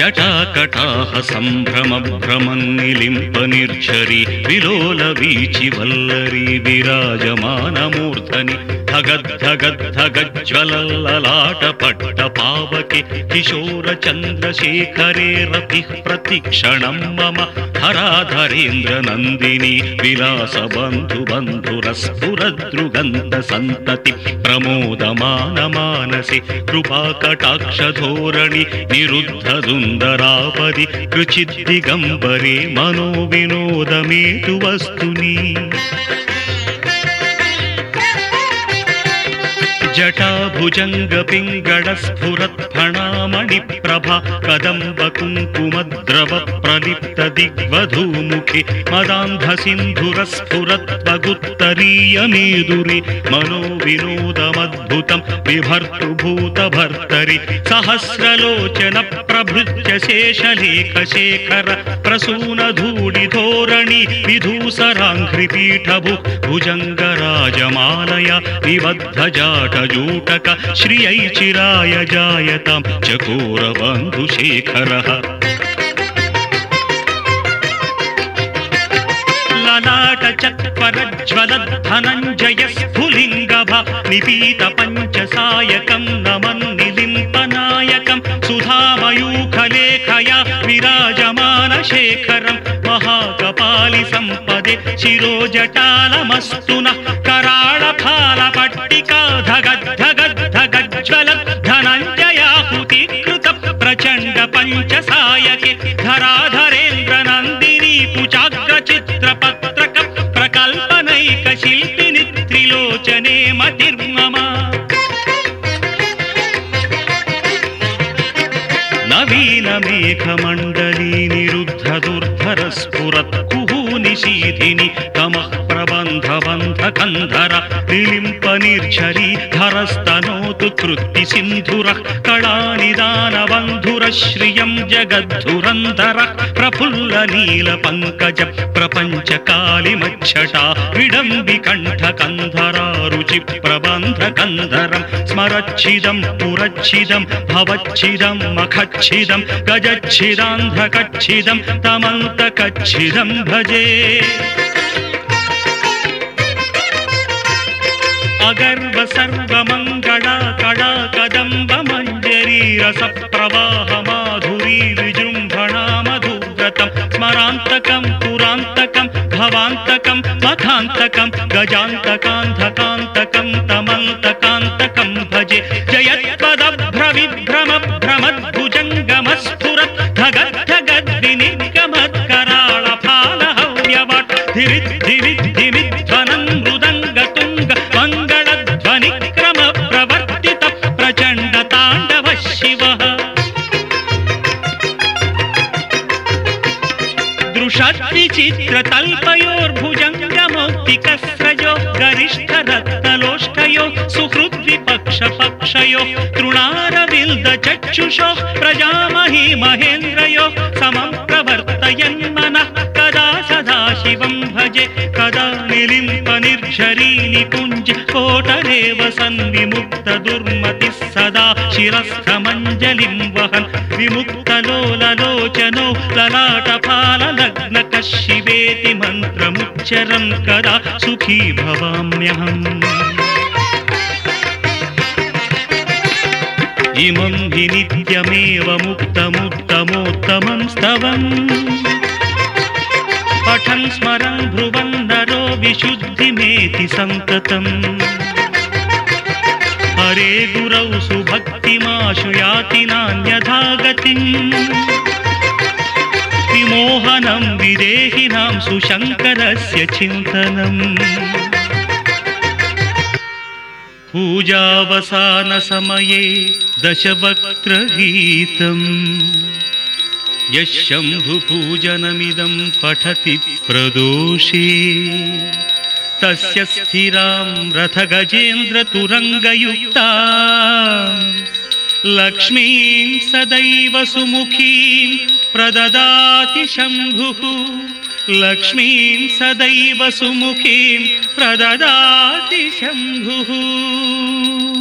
జటాకటాహ సంభ్రమ భ్రమన్నిలింప నిర్జరి విలోల వీచి వల్లరి విరాజమానమూర్ధని ధగద్ధగద్ధగజ్వలలాట పట్ట పావకి కిశోర చంద్రశేఖరే రతి ప్రతిక్షణం మమ హరాధరేంద్ర నందిని విలాస బంధు బంధురస్ఫురద్రుగంధ సంతతి ప్రమోదమాన మానసి కృపా ధోరణి నిరుద్ధ దుందరాపది రుచిద్దిగంబరే మనో వినోదమేతు వస్తుని जटाभुजङ्गपिङ्गडस्फुरत्फण मणिप्रभा कदम्ब कुङ्कुमद्रव प्रदीप्त दिग्वधूमुखि मदान्धसिन्धुरस्फुरत् विभर्तृभूतभर्तरि सहस्रलोचनप्रभृत्य शेषलेखशेखर प्रसूनधूडिधोरणि विधूसराङ्घ्रिपीठभु भुजङ्गराजमानय विबद्धजाट जूटक श्रियै चिराय जायताम् धुशेखरः ललाटचरज्वलत् निपीतपञ्चसायकं नमन् निलिम्पनायकं सुधामयूखलेखया विराजमानशेखरं महाकपालिसम्पदे शिरोजटालमस्तु नः कराडफालपट्टिकाधगत् ప్రచండ పంచసాయకి ధరాధరేంద్ర నందిని పుచాగ్ర చిత్ర పత్రక ప్రకల్పనైక శిల్పిని త్రిలోచనే మతిర్మమ నవీన మేఘమండలీ నిరుద్ధ దుర్ధర స్ఫురత్ కుహూ తమ ప్రబంధ బంధ కంధర నిలింప నిర్ఝరి श्रियं जगद्धुरन्धर प्रफुल्लनीलपङ्कज प्रपञ्चकालिमक्षषा विडम्बिकण्ठकन्धरारुचि प्रबन्धकन्धरं स्मरच्छिदं पुरच्छिदं भवच्छिदं मखच्छिदं गजच्छिदान्धकच्छिदं तमन्तकच्छिदं भजे। अगर्व सर्वमङ्गडा कडा कदम्बम वाह विजृम्भणा मधुग्रतम् स्मरान्तकं पुरान्तकं भवान्तकं मखान्तकम् गजान्तकान्धकान्तकम् तमन्तकान्तकम् भजे। जयपदभ्रविभ्रमभ्रमद्भुजङ्गमस्फुर चित्रतल्पयोर्भुजगमौक्तिकस्रजो गरिष्ठदत्तलोष्टयो सुहृद्विपक्षपक्षयो तृणारविन्द चक्षुषो प्रजामही महेन्द्रयो समं प्रवर्तयन्मनः कदा सदा शिवं भजे कदा निलिन्तर्शरीनिपुञ्ज कोटरेव सन्विमुक्तदुर्मतिः शिरस्थमञ्जलिं वहन्। विमुक्तलोलोचनो वह शिवेति मन्त्रमुच्चरं कदा सुखी भवाम्यहम्। इमं हि नित्यमेव मुक्तमुत्तमोत्तमं स्तवम्। पठन् स्मरन् भ्रुवन् नरो विशुद्धिमेति सन्ततम् हरे गुरौ सुभक्तिमाशु याति नान्यथा गतिम्। विमोहनं विदेहिनां सुशङ्करस्य चिन्तनम्। पूजावसानसमये दशवक्त्रगीतम्। यः शम्भुपूजनमिदं पठति प्रदोषे। तस्य स्थिरां रथगजेन्द्रतुरङ्गयुक्ता। लक्ष्मीं सदैव सुमुखीं प्रददाति शम्भुः। लक्ष्मीं सदैव सुमुखीं प्रददाति शम्भुः।